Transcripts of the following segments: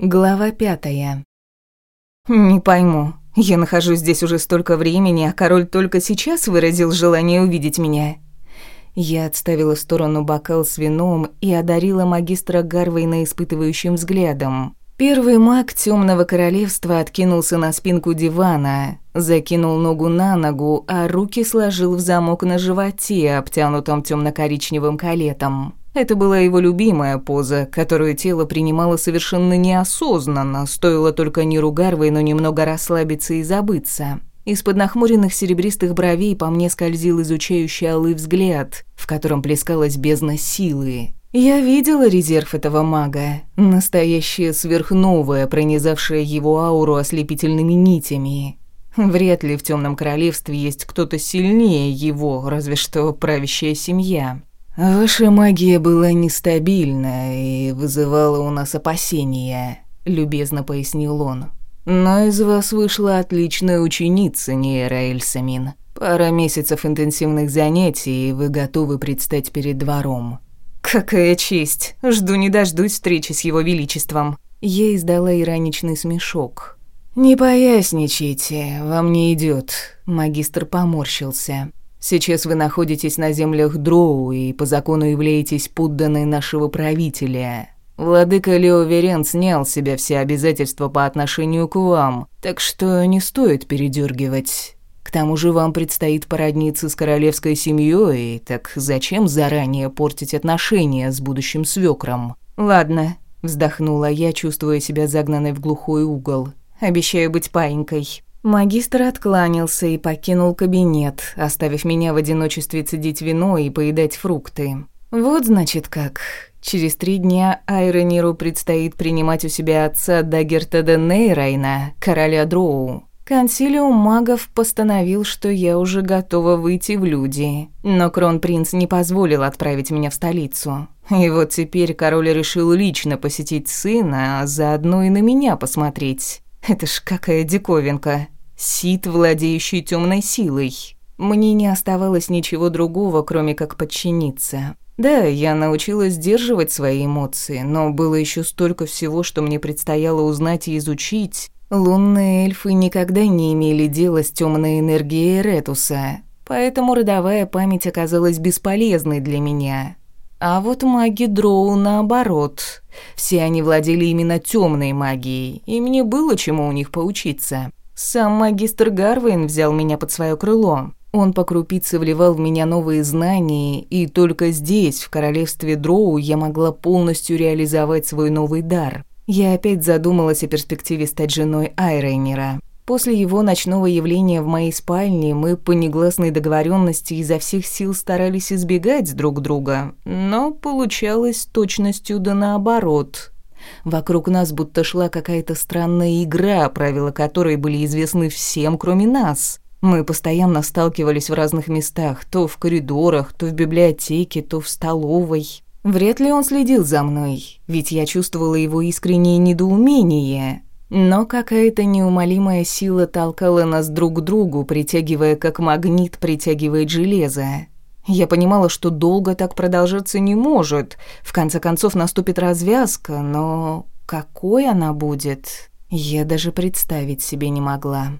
Глава пятая. «Не пойму. Я нахожусь здесь уже столько времени, а король только сейчас выразил желание увидеть меня». Я отставила в сторону бокал с вином и одарила магистра Гарвейна испытывающим взглядом. Первый маг Темного Королевства откинулся на спинку дивана, закинул ногу на ногу, а руки сложил в замок на животе, обтянутом темно коричневым калетом. Это была его любимая поза, которую тело принимало совершенно неосознанно, стоило только Ниру Гарвей, но немного расслабиться и забыться. Из-под нахмуренных серебристых бровей по мне скользил изучающий алый взгляд, в котором плескалась бездна силы. Я видела резерв этого мага, настоящее сверхновое, пронизавшее его ауру ослепительными нитями. Вряд ли в Темном Королевстве есть кто-то сильнее его, разве что правящая семья. «Ваша магия была нестабильна и вызывала у нас опасения», — любезно пояснил он. «Но из вас вышла отличная ученица, Нейра Эльсамин. Пара месяцев интенсивных занятий, и вы готовы предстать перед двором». «Какая честь! Жду не дождусь встречи с его величеством». Я издала ироничный смешок. «Не поясничайте, вам не идет. магистр поморщился. Сейчас вы находитесь на землях Дроу и по закону являетесь подданной нашего правителя. Владыка Лео Верен снял с себя все обязательства по отношению к вам, так что не стоит передергивать. К тому же вам предстоит породниться с королевской семьей, так зачем заранее портить отношения с будущим свекром? Ладно, вздохнула я, чувствуя себя загнанной в глухой угол. Обещаю быть паинькой. Магистр откланялся и покинул кабинет, оставив меня в одиночестве цедить вино и поедать фрукты. Вот значит как. Через три дня Айрониру предстоит принимать у себя отца Дагерта де Нейрайна, короля Дроу. Консилиум магов постановил, что я уже готова выйти в люди, но кронпринц не позволил отправить меня в столицу. И вот теперь король решил лично посетить сына, а заодно и на меня посмотреть. Это ж какая диковинка. Сид, владеющий темной силой. Мне не оставалось ничего другого, кроме как подчиниться. Да, я научилась сдерживать свои эмоции, но было еще столько всего, что мне предстояло узнать и изучить. Лунные эльфы никогда не имели дела с темной энергией Ретуса, поэтому родовая память оказалась бесполезной для меня. А вот маги Дроу наоборот. Все они владели именно темной магией, и мне было чему у них поучиться. Сам магистр Гарвейн взял меня под свое крыло. Он по крупице вливал в меня новые знания, и только здесь, в королевстве Дроу, я могла полностью реализовать свой новый дар. Я опять задумалась о перспективе стать женой Айрейнера. После его ночного явления в моей спальне мы по негласной договоренности изо всех сил старались избегать друг друга, но получалось точностью да наоборот. Вокруг нас будто шла какая-то странная игра, правила которой были известны всем, кроме нас. Мы постоянно сталкивались в разных местах, то в коридорах, то в библиотеке, то в столовой. Вряд ли он следил за мной, ведь я чувствовала его искреннее недоумение. Но какая-то неумолимая сила толкала нас друг к другу, притягивая как магнит притягивает железо. Я понимала, что долго так продолжаться не может. В конце концов наступит развязка, но какой она будет, я даже представить себе не могла.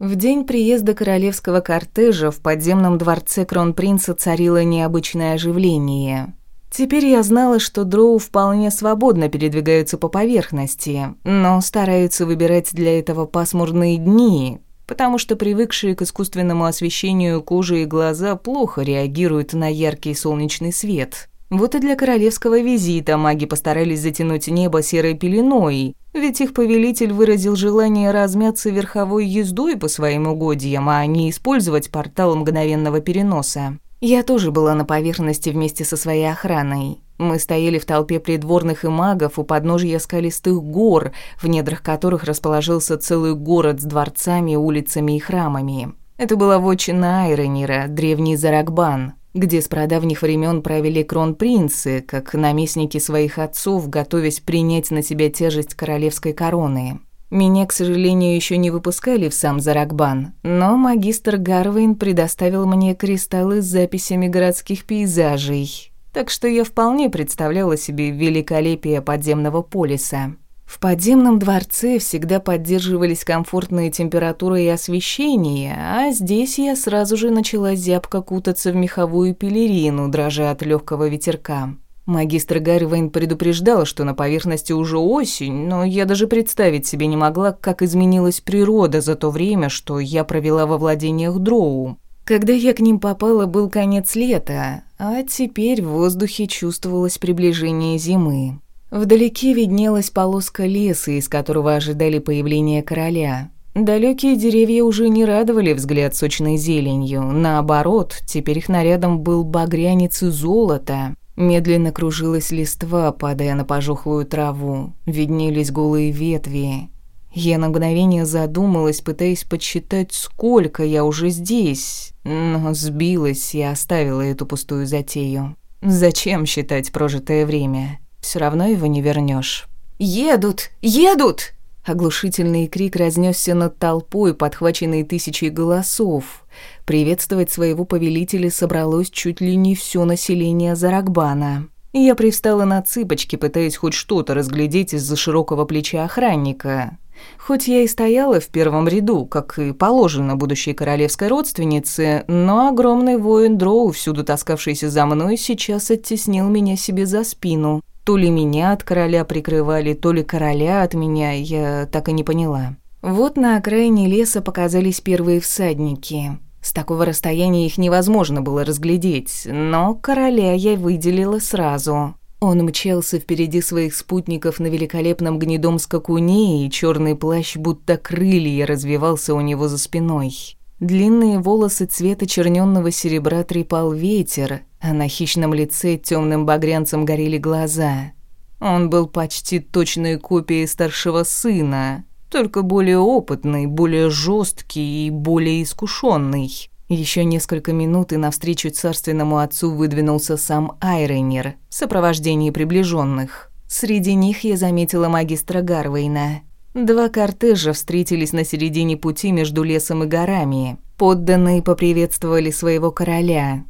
В день приезда королевского кортежа в подземном дворце кронпринца царило необычное оживление. Теперь я знала, что дроу вполне свободно передвигаются по поверхности, но стараются выбирать для этого пасмурные дни, потому что привыкшие к искусственному освещению кожи и глаза плохо реагируют на яркий солнечный свет. Вот и для королевского визита маги постарались затянуть небо серой пеленой, ведь их повелитель выразил желание размяться верховой ездой по своим угодьям, а не использовать портал мгновенного переноса. Я тоже была на поверхности вместе со своей охраной. Мы стояли в толпе придворных и магов у подножия скалистых гор, в недрах которых расположился целый город с дворцами, улицами и храмами. Это была вотчина Айронира, древний Заракбан, где с прадавних времен правили кронпринцы, как наместники своих отцов, готовясь принять на себя тяжесть королевской короны. Меня, к сожалению, еще не выпускали в сам Заракбан, но магистр Гарвейн предоставил мне кристаллы с записями городских пейзажей, так что я вполне представляла себе великолепие подземного полиса. В подземном дворце всегда поддерживались комфортные температура и освещение, а здесь я сразу же начала зябко кутаться в меховую пелерину, дрожа от легкого ветерка. Магистр Гарвейн предупреждал, что на поверхности уже осень, но я даже представить себе не могла, как изменилась природа за то время, что я провела во владениях Дроу. Когда я к ним попала, был конец лета, а теперь в воздухе чувствовалось приближение зимы. Вдалеке виднелась полоска леса, из которого ожидали появления короля. Далекие деревья уже не радовали взгляд сочной зеленью, наоборот, теперь их нарядом был багрянец и золото. Медленно кружилась листва, падая на пожухлую траву. Виднелись голые ветви. Я на мгновение задумалась, пытаясь подсчитать, сколько я уже здесь, но сбилась и оставила эту пустую затею. Зачем считать прожитое время? Все равно его не вернешь. «Едут! Едут!» Оглушительный крик разнесся над толпой, подхваченный тысячей голосов. Приветствовать своего повелителя собралось чуть ли не все население Заракбана. Я привстала на цыпочки, пытаясь хоть что-то разглядеть из-за широкого плеча охранника. Хоть я и стояла в первом ряду, как и положено будущей королевской родственнице, но огромный воин Дроу, всюду таскавшийся за мной, сейчас оттеснил меня себе за спину. То ли меня от короля прикрывали, то ли короля от меня, я так и не поняла. Вот на окраине леса показались первые всадники. С такого расстояния их невозможно было разглядеть, но короля я выделила сразу. Он мчался впереди своих спутников на великолепном гнедом скакуне, и черный плащ будто крылья развивался у него за спиной. Длинные волосы цвета черненного серебра трепал ветер, а на хищном лице темным багрянцем горели глаза. Он был почти точной копией старшего сына, только более опытный, более жесткий и более искушенный. Еще несколько минут, и навстречу царственному отцу выдвинулся сам Айренер в сопровождении приближенных. Среди них я заметила магистра Гарвейна. Два кортежа встретились на середине пути между лесом и горами. Подданные поприветствовали своего короля.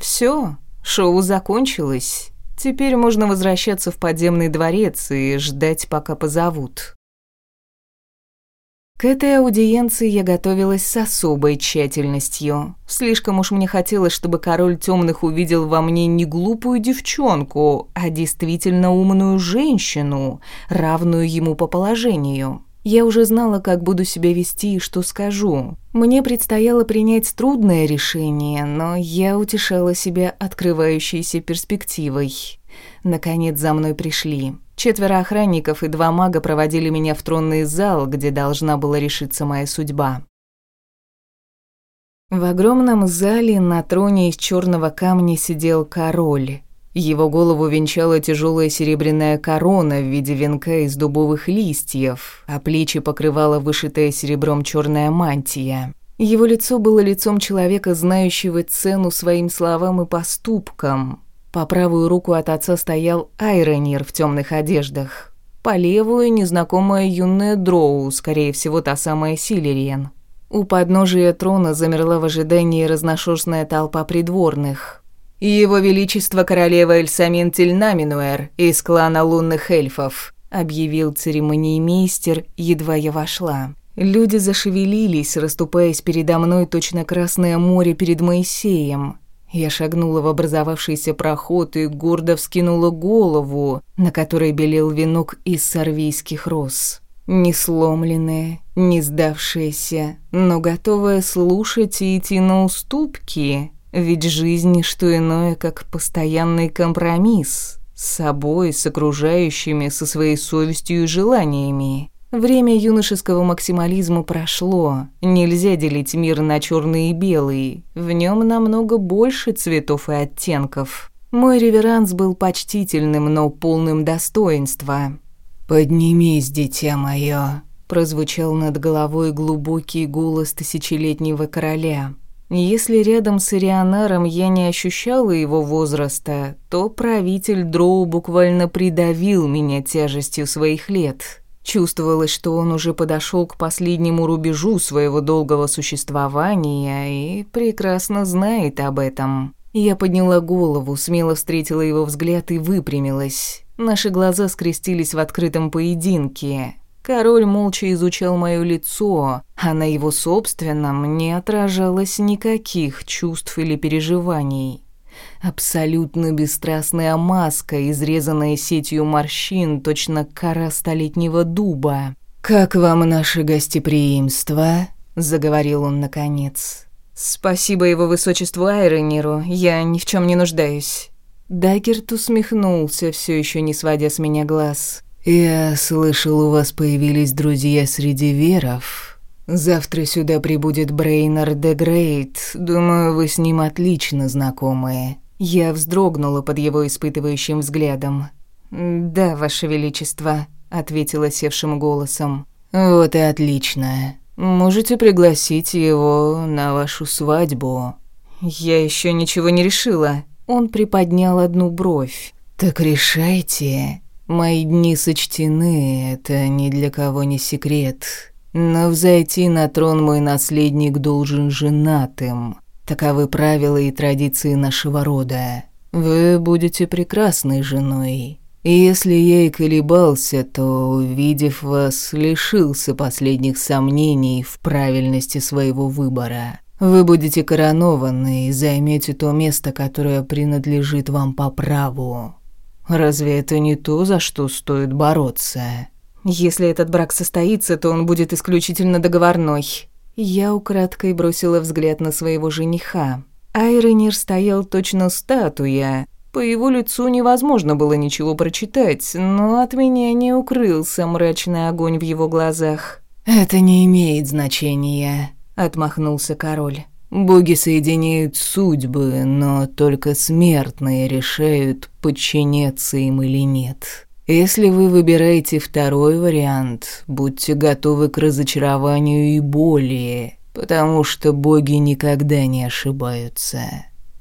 Все, шоу закончилось. Теперь можно возвращаться в подземный дворец и ждать, пока позовут. К этой аудиенции я готовилась с особой тщательностью. Слишком уж мне хотелось, чтобы король темных увидел во мне не глупую девчонку, а действительно умную женщину, равную ему по положению. Я уже знала, как буду себя вести и что скажу. Мне предстояло принять трудное решение, но я утешала себя открывающейся перспективой. Наконец за мной пришли. Четверо охранников и два мага проводили меня в тронный зал, где должна была решиться моя судьба. В огромном зале на троне из черного камня сидел король. Его голову венчала тяжелая серебряная корона в виде венка из дубовых листьев, а плечи покрывала вышитая серебром черная мантия. Его лицо было лицом человека, знающего цену своим словам и поступкам. По правую руку от отца стоял Айронир в темных одеждах. По левую незнакомая юная Дроу, скорее всего, та самая Силериен. У подножия трона замерла в ожидании разношерстная толпа придворных. «Его Величество королева Эльсамин Тельнаминуэр из клана лунных эльфов», объявил церемониймейстер, едва я вошла. Люди зашевелились, расступаясь передо мной точно Красное море перед Моисеем. Я шагнула в образовавшийся проход и гордо вскинула голову, на которой белел венок из сорвийских роз. Не сломленная, не сдавшаяся, но готовая слушать и идти на уступки, ведь жизнь – что иное, как постоянный компромисс с собой, с окружающими, со своей совестью и желаниями. Время юношеского максимализма прошло. Нельзя делить мир на черный и белый. В нем намного больше цветов и оттенков. Мой реверанс был почтительным, но полным достоинства. «Поднимись, дитя мое», — прозвучал над головой глубокий голос тысячелетнего короля. Если рядом с Ирианаром я не ощущала его возраста, то правитель Дроу буквально придавил меня тяжестью своих лет. Чувствовалось, что он уже подошел к последнему рубежу своего долгого существования и прекрасно знает об этом. Я подняла голову, смело встретила его взгляд и выпрямилась. Наши глаза скрестились в открытом поединке. Король молча изучал моё лицо, а на его собственном не отражалось никаких чувств или переживаний. Абсолютно бесстрастная маска, изрезанная сетью морщин, точно кора столетнего дуба. «Как вам наше гостеприимство?» — заговорил он наконец. «Спасибо его высочеству Айрониру, я ни в чем не нуждаюсь». Даггерт усмехнулся, все еще не сводя с меня глаз. «Я слышал, у вас появились друзья среди веров. Завтра сюда прибудет Брейнер де Грейт. Думаю, вы с ним отлично знакомы». Я вздрогнула под его испытывающим взглядом. «Да, ваше величество», — ответила севшим голосом. «Вот и отлично. Можете пригласить его на вашу свадьбу». «Я еще ничего не решила». Он приподнял одну бровь. «Так решайте. Мои дни сочтены, это ни для кого не секрет. Но взойти на трон мой наследник должен женатым. Таковы правила и традиции нашего рода. Вы будете прекрасной женой. И если я и колебался, то, увидев вас, лишился последних сомнений в правильности своего выбора. Вы будете коронованы и займете то место, которое принадлежит вам по праву. Разве это не то, за что стоит бороться? Если этот брак состоится, то он будет исключительно договорной. Я украдкой бросила взгляд на своего жениха. Айронир стоял точно статуя, по его лицу невозможно было ничего прочитать, но от меня не укрылся мрачный огонь в его глазах. «Это не имеет значения», — отмахнулся король. «Боги соединяют судьбы, но только смертные решают, подчиняться им или нет. Если вы выбираете второй вариант, будьте готовы к разочарованию и боли, потому что боги никогда не ошибаются».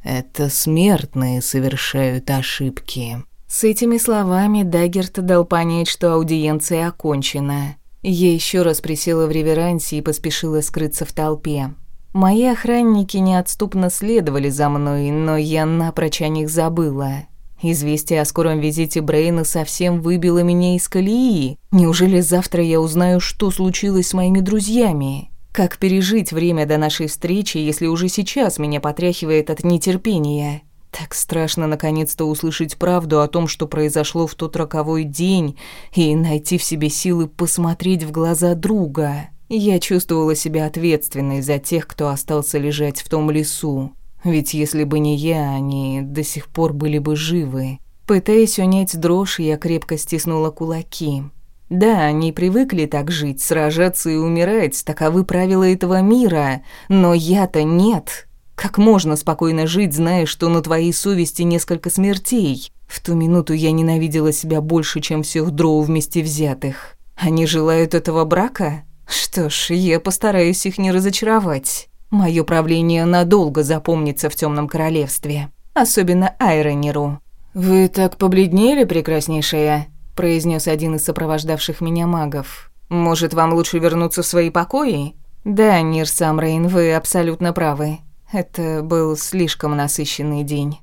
Это смертные совершают ошибки. С этими словами Даггерт дал понять, что аудиенция окончена. Я еще раз присела в реверансе и поспешила скрыться в толпе. Мои охранники неотступно следовали за мной, но я напрочь о них забыла. Известие о скором визите Брейна совсем выбило меня из колеи. Неужели завтра я узнаю, что случилось с моими друзьями? Как пережить время до нашей встречи, если уже сейчас меня потряхивает от нетерпения? Так страшно наконец-то услышать правду о том, что произошло в тот роковой день, и найти в себе силы посмотреть в глаза друга. Я чувствовала себя ответственной за тех, кто остался лежать в том лесу. Ведь если бы не я, они до сих пор были бы живы. Пытаясь унять дрожь, я крепко стиснула кулаки. Да, они привыкли так жить, сражаться и умирать, таковы правила этого мира, но я-то нет. Как можно спокойно жить, зная, что на твоей совести несколько смертей? В ту минуту я ненавидела себя больше, чем всех дроу вместе взятых. Они желают этого брака? Что ж, я постараюсь их не разочаровать. Мое правление надолго запомнится в темном королевстве. Особенно Айронеру. «Вы так побледнели, прекраснейшая?» произнес один из сопровождавших меня магов. «Может, вам лучше вернуться в свои покои?» «Да, Нир Самрейн, вы абсолютно правы. Это был слишком насыщенный день».